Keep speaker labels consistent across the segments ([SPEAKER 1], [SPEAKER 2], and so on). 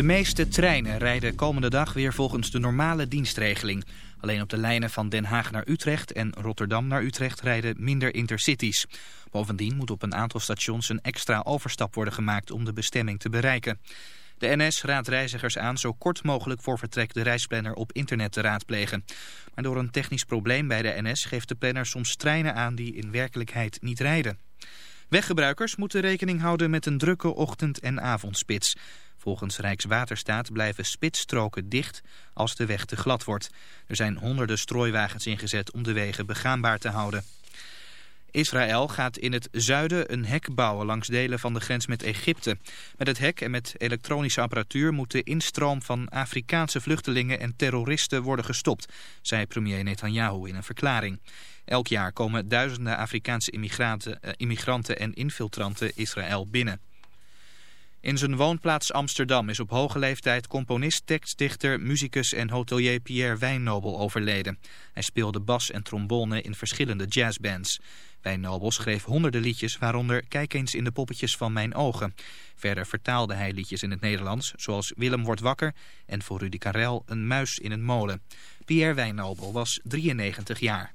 [SPEAKER 1] De meeste treinen rijden komende dag weer volgens de normale dienstregeling. Alleen op de lijnen van Den Haag naar Utrecht en Rotterdam naar Utrecht rijden minder intercities. Bovendien moet op een aantal stations een extra overstap worden gemaakt om de bestemming te bereiken. De NS raadt reizigers aan zo kort mogelijk voor vertrek de reisplanner op internet te raadplegen. Maar door een technisch probleem bij de NS geeft de planner soms treinen aan die in werkelijkheid niet rijden. Weggebruikers moeten rekening houden met een drukke ochtend- en avondspits. Volgens Rijkswaterstaat blijven spitsstroken dicht als de weg te glad wordt. Er zijn honderden strooiwagens ingezet om de wegen begaanbaar te houden. Israël gaat in het zuiden een hek bouwen langs delen van de grens met Egypte. Met het hek en met elektronische apparatuur moet de instroom van Afrikaanse vluchtelingen en terroristen worden gestopt, zei premier Netanyahu in een verklaring. Elk jaar komen duizenden Afrikaanse immigranten, eh, immigranten en infiltranten Israël binnen. In zijn woonplaats Amsterdam is op hoge leeftijd componist, tekstdichter, muzikus en hotelier Pierre Wijnnobel overleden. Hij speelde bas en trombone in verschillende jazzbands. Wijnnobel schreef honderden liedjes, waaronder Kijk eens in de poppetjes van mijn ogen. Verder vertaalde hij liedjes in het Nederlands, zoals Willem wordt wakker en voor Rudy Karel Een muis in een molen. Pierre Wijnnobel was 93 jaar.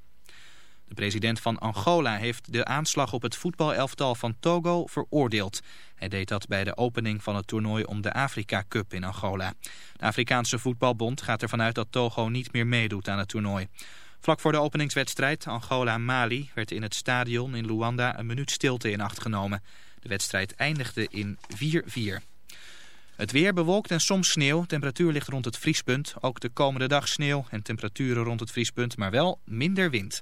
[SPEAKER 1] De president van Angola heeft de aanslag op het voetbalelftal van Togo veroordeeld. Hij deed dat bij de opening van het toernooi om de Afrika Cup in Angola. De Afrikaanse voetbalbond gaat ervan uit dat Togo niet meer meedoet aan het toernooi. Vlak voor de openingswedstrijd Angola-Mali werd in het stadion in Luanda een minuut stilte in acht genomen. De wedstrijd eindigde in 4-4. Het weer bewolkt en soms sneeuw. Temperatuur ligt rond het vriespunt. Ook de komende dag sneeuw en temperaturen rond het vriespunt, maar wel minder wind.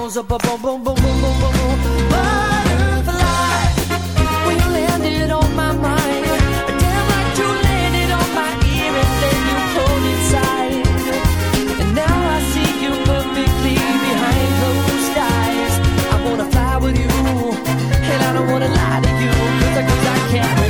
[SPEAKER 2] bones, a boom, boom, boom, boom, boom, boom, boom. Butterfly, when you landed on my mind, damn right you landed on my ear and then you pulled inside. And now I see you perfectly behind closed eyes. I wanna fly with you, and I don't wanna lie to you 'cause I, cause I can't.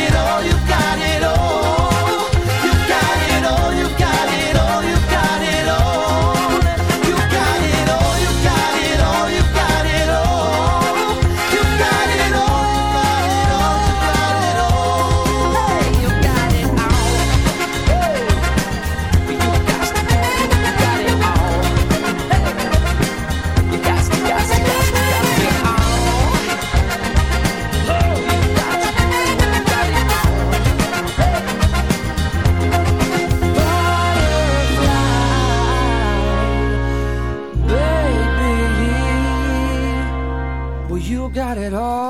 [SPEAKER 2] it all.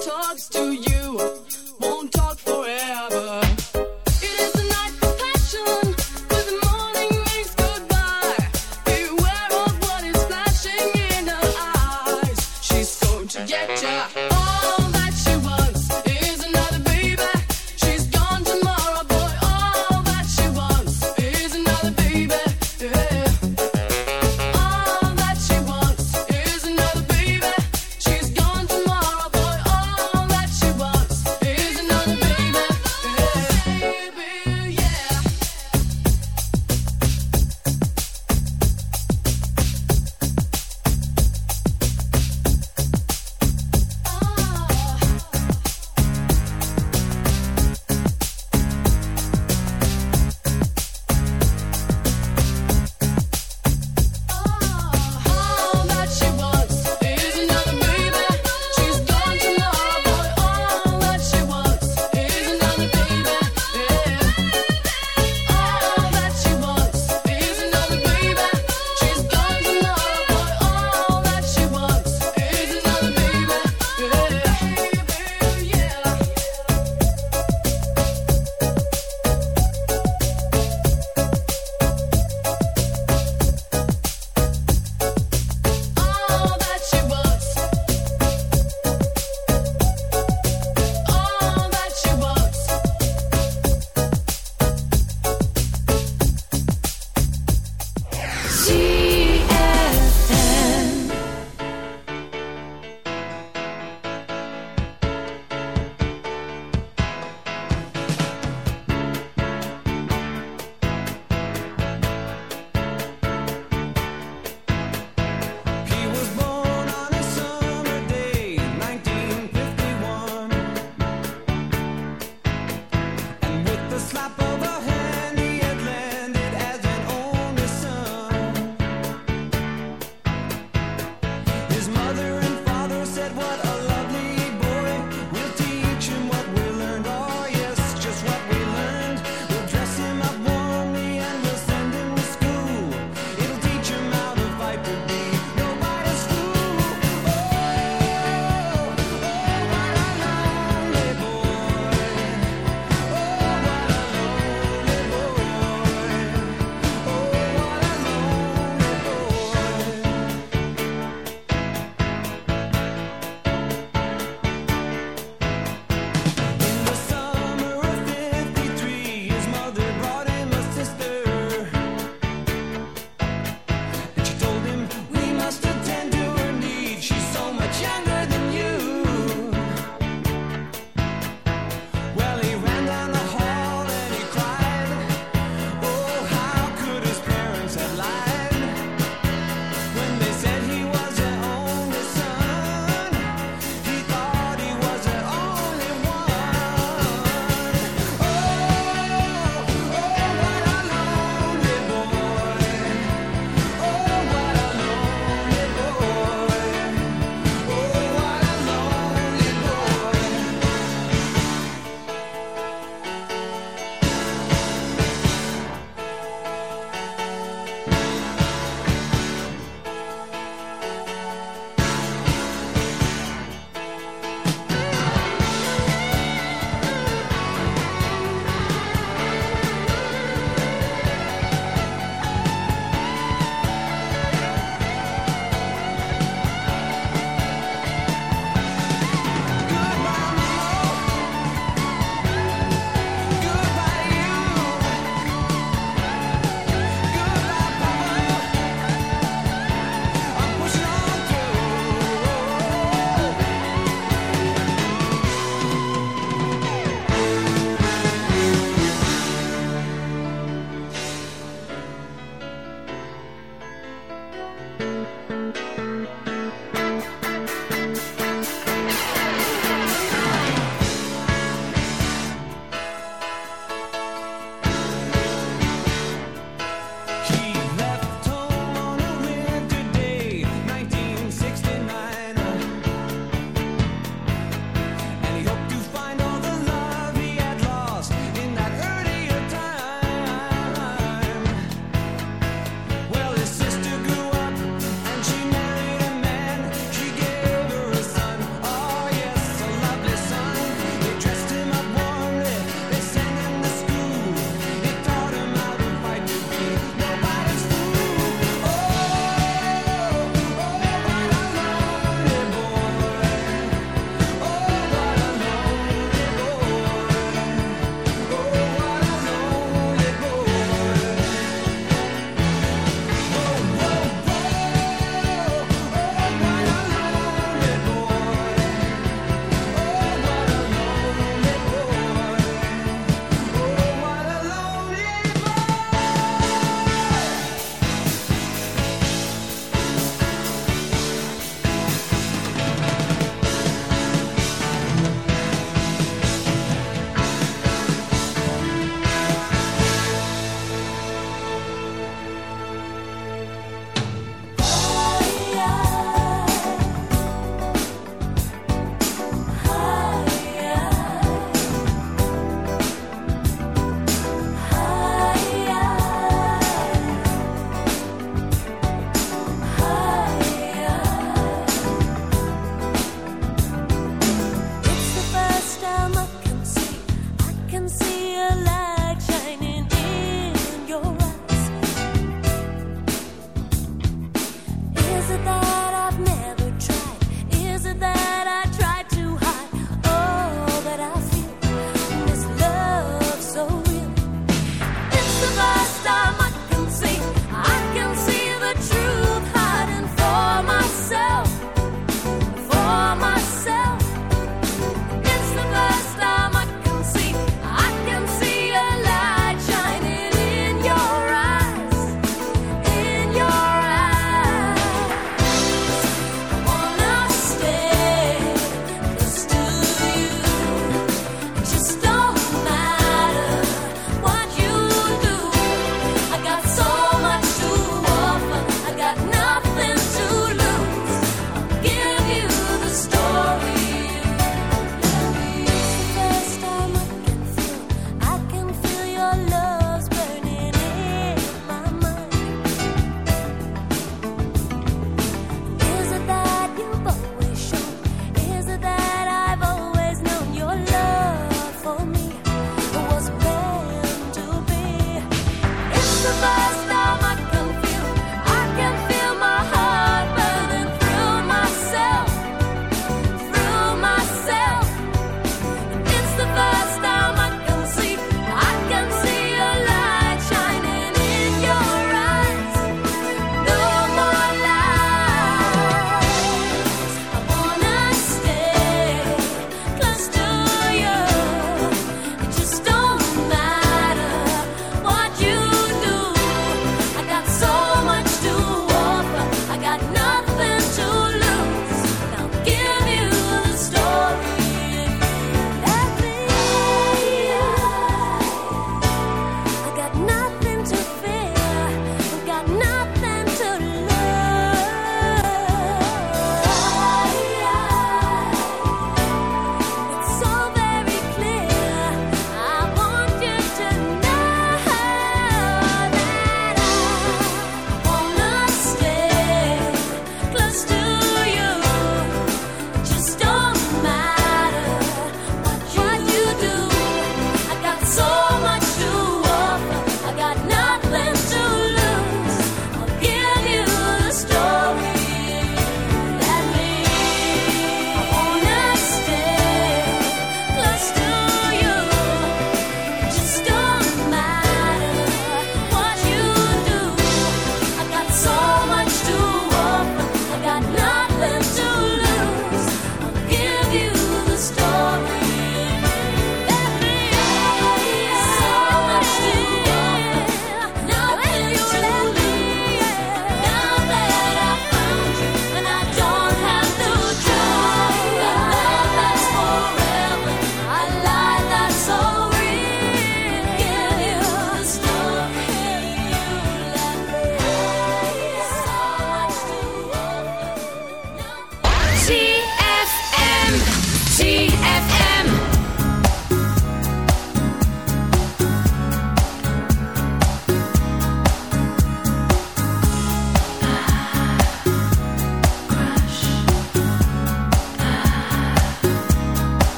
[SPEAKER 3] talks to you.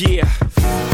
[SPEAKER 2] Yeah.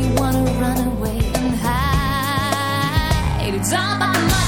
[SPEAKER 4] make wanna run away and hide. It's all about money.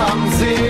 [SPEAKER 5] am See.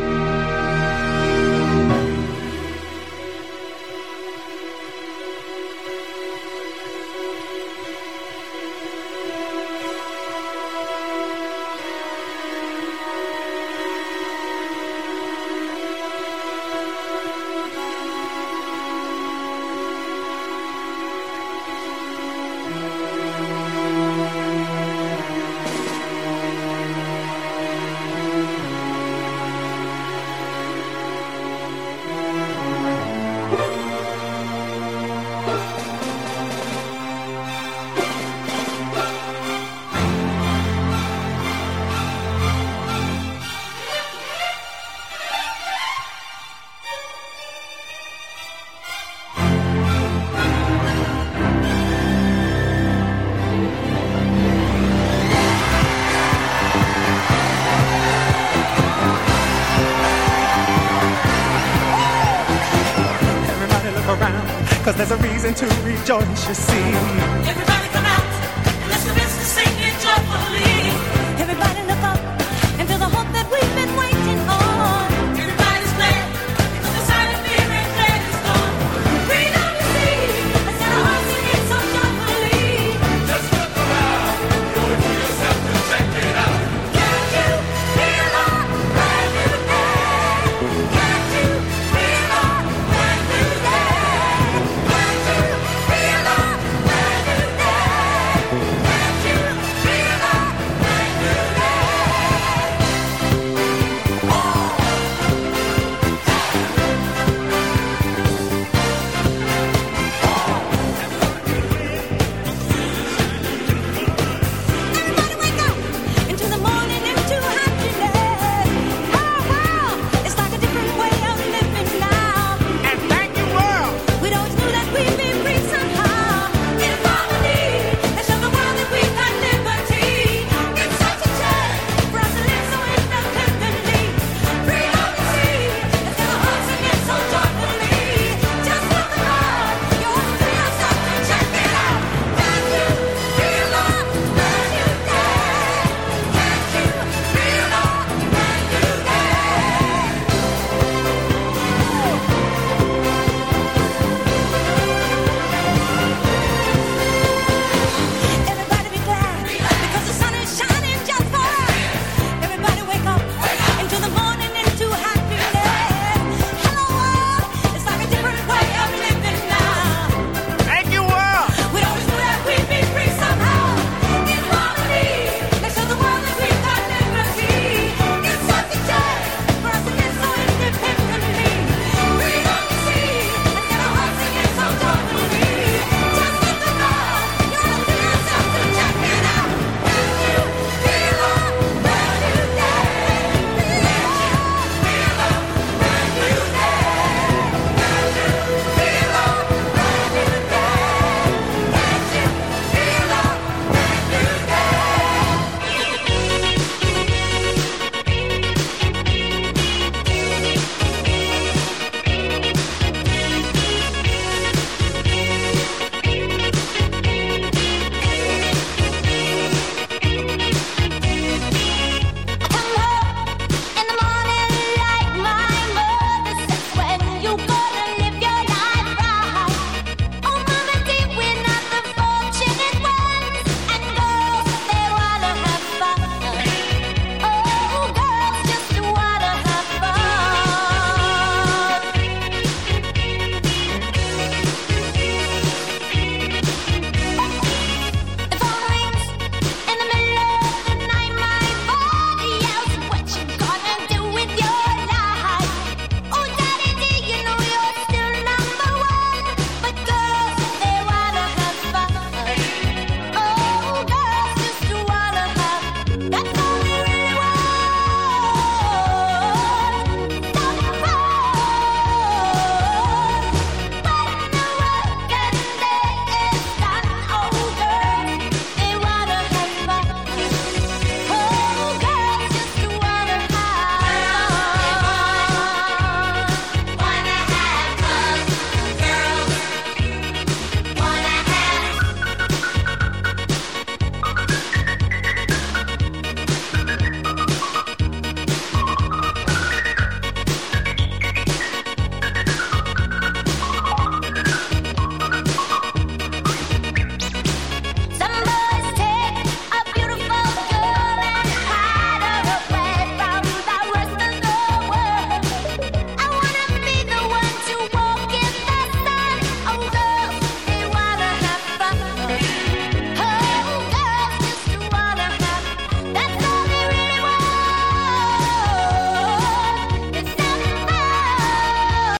[SPEAKER 6] Rejoice, you see.